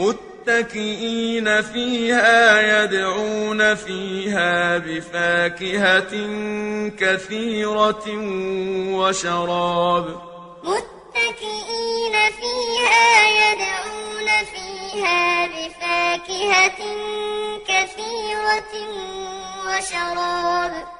متكئين فيها يدعون فيها بفاكهة كثيرة وشراب. متكئين فيها يدعون فيها بفاكهة كثيرة وشراب.